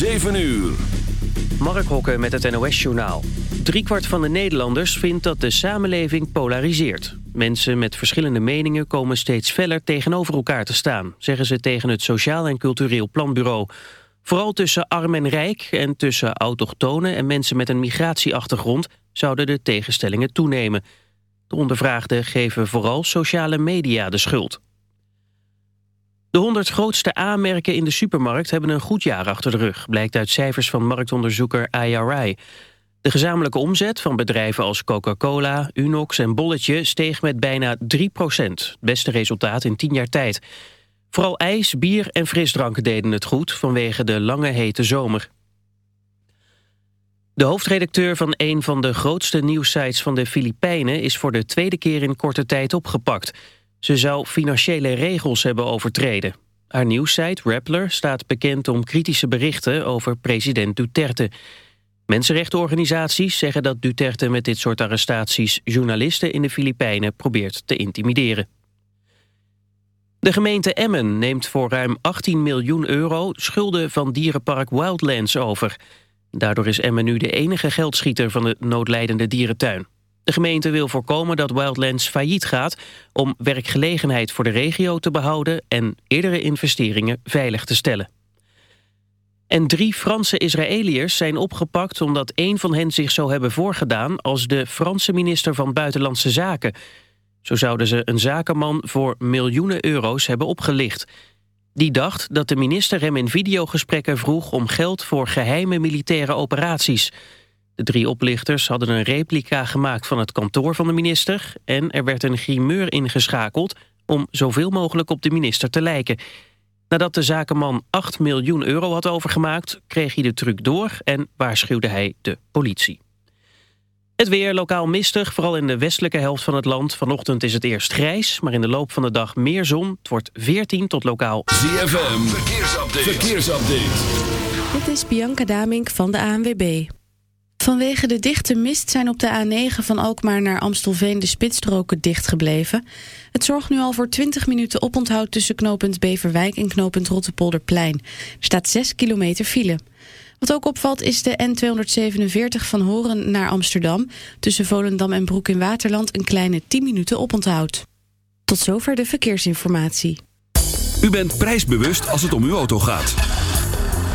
7 uur. Mark Hokke met het NOS-journaal. Driekwart van de Nederlanders vindt dat de samenleving polariseert. Mensen met verschillende meningen komen steeds feller tegenover elkaar te staan... zeggen ze tegen het Sociaal en Cultureel Planbureau. Vooral tussen arm en rijk en tussen autochtonen en mensen met een migratieachtergrond... zouden de tegenstellingen toenemen. De ondervraagden geven vooral sociale media de schuld. De 100 grootste A-merken in de supermarkt hebben een goed jaar achter de rug... blijkt uit cijfers van marktonderzoeker IRI. De gezamenlijke omzet van bedrijven als Coca-Cola, Unox en Bolletje... steeg met bijna 3 procent. Beste resultaat in 10 jaar tijd. Vooral ijs, bier en frisdranken deden het goed... vanwege de lange hete zomer. De hoofdredacteur van een van de grootste nieuwsites van de Filipijnen... is voor de tweede keer in korte tijd opgepakt... Ze zou financiële regels hebben overtreden. Haar nieuwssite Rappler staat bekend om kritische berichten over president Duterte. Mensenrechtenorganisaties zeggen dat Duterte met dit soort arrestaties journalisten in de Filipijnen probeert te intimideren. De gemeente Emmen neemt voor ruim 18 miljoen euro schulden van dierenpark Wildlands over. Daardoor is Emmen nu de enige geldschieter van de noodlijdende dierentuin. De gemeente wil voorkomen dat Wildlands failliet gaat... om werkgelegenheid voor de regio te behouden... en eerdere investeringen veilig te stellen. En drie Franse Israëliërs zijn opgepakt omdat een van hen zich zou hebben voorgedaan als de Franse minister van Buitenlandse Zaken. Zo zouden ze een zakenman voor miljoenen euro's hebben opgelicht. Die dacht dat de minister hem in videogesprekken vroeg om geld voor geheime militaire operaties. De drie oplichters hadden een replica gemaakt van het kantoor van de minister... en er werd een grimeur ingeschakeld om zoveel mogelijk op de minister te lijken. Nadat de zakenman 8 miljoen euro had overgemaakt... kreeg hij de truc door en waarschuwde hij de politie. Het weer lokaal mistig, vooral in de westelijke helft van het land. Vanochtend is het eerst grijs, maar in de loop van de dag meer zon. Het wordt 14 tot lokaal... ZFM, verkeersupdate. verkeersupdate. Dit is Bianca Damink van de ANWB. Vanwege de dichte mist zijn op de A9 van Alkmaar naar Amstelveen de spitsstroken dichtgebleven. Het zorgt nu al voor 20 minuten oponthoud tussen knooppunt Beverwijk en knooppunt Rottepolderplein. Er staat 6 kilometer file. Wat ook opvalt is de N247 van Horen naar Amsterdam. Tussen Volendam en Broek in Waterland een kleine 10 minuten oponthoud. Tot zover de verkeersinformatie. U bent prijsbewust als het om uw auto gaat.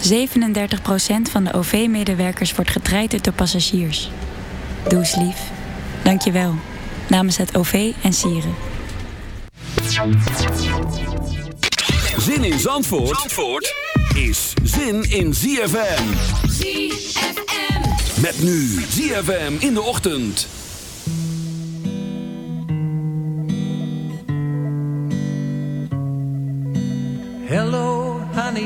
37% van de OV-medewerkers wordt getraind door passagiers. Doe eens lief. Dank je wel. Namens het OV en Sieren. Zin in Zandvoort, Zandvoort is zin in ZFM. ZFM. Met nu ZFM in de ochtend.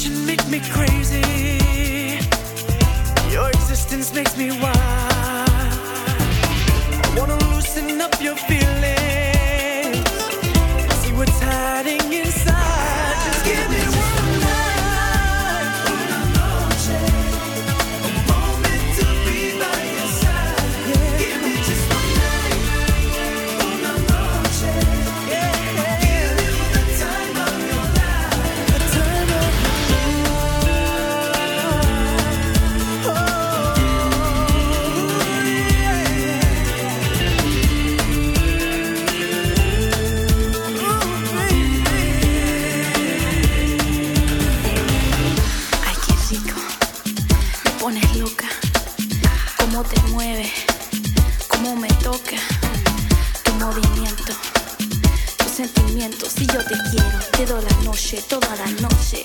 passion make me crazy. Your existence makes me wild. I wanna loosen up your feelings, see what's hiding inside. mueve, cómo me toca, tu movimiento, tus sentimientos. Si yo te quiero, te doy la noche, toda la noche.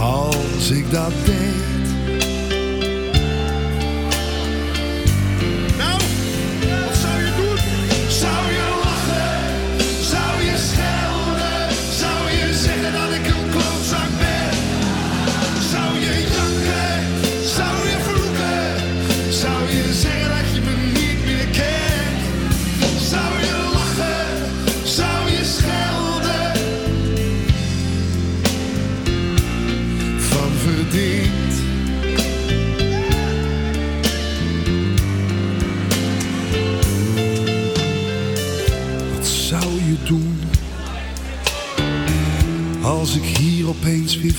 als ik dat deed.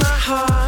My heart,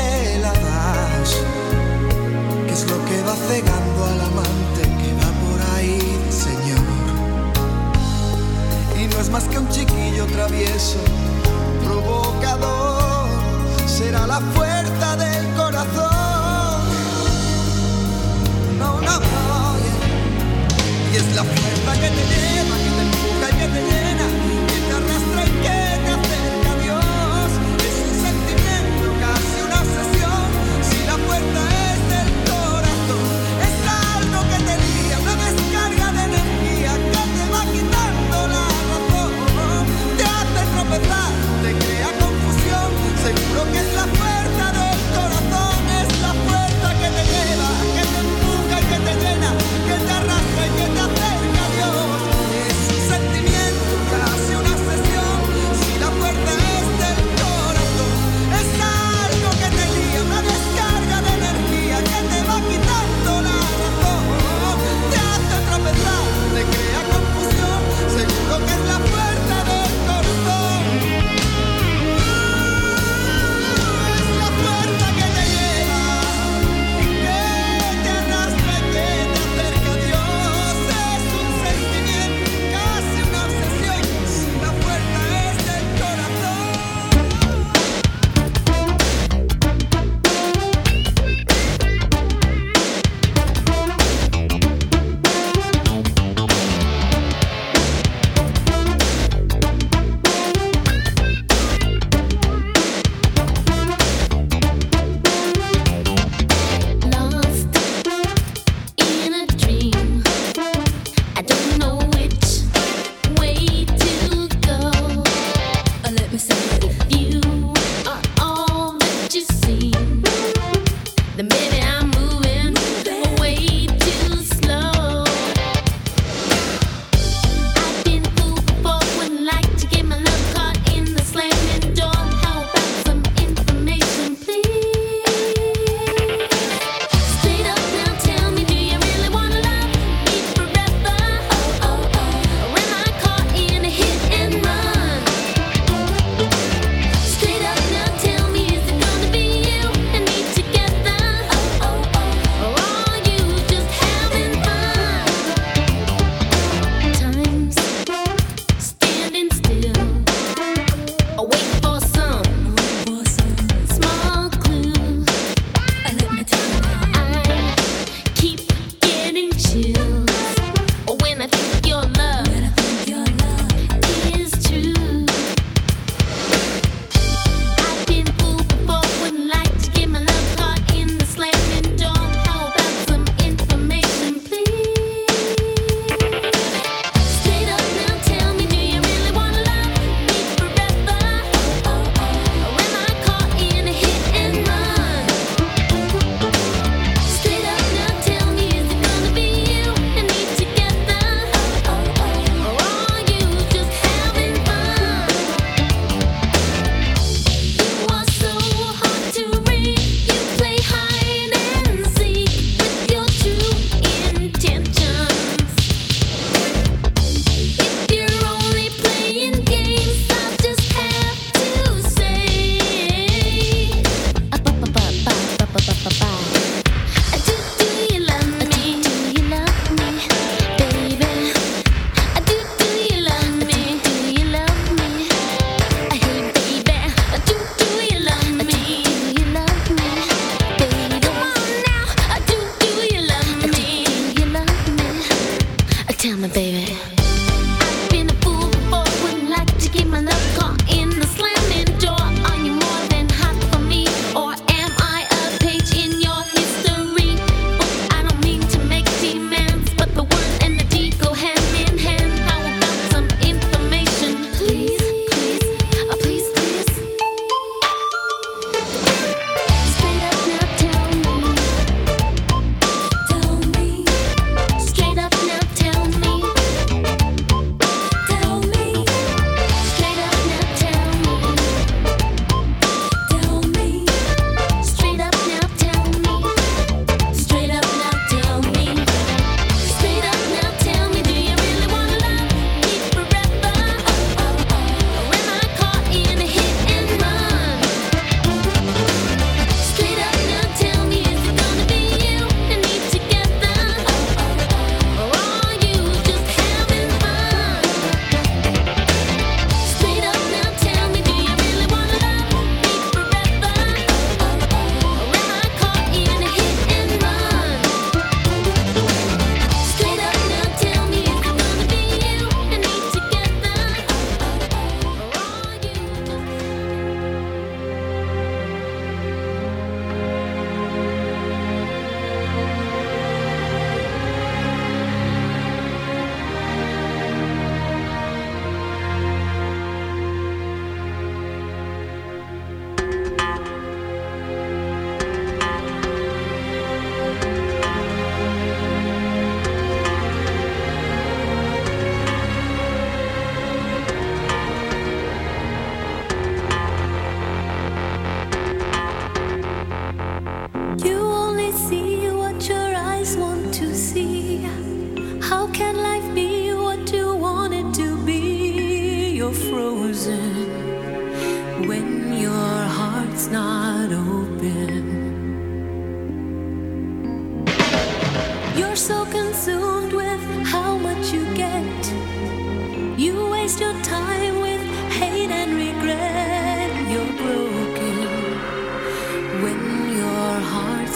das. ¿Qué es lo que va cegando al amante que va por ahí, Señor? Y no es más que un chiquillo travieso, provocador. Será la fuerza del corazón. No, no, no. Y es la fuerza que te lleva, que te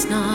last.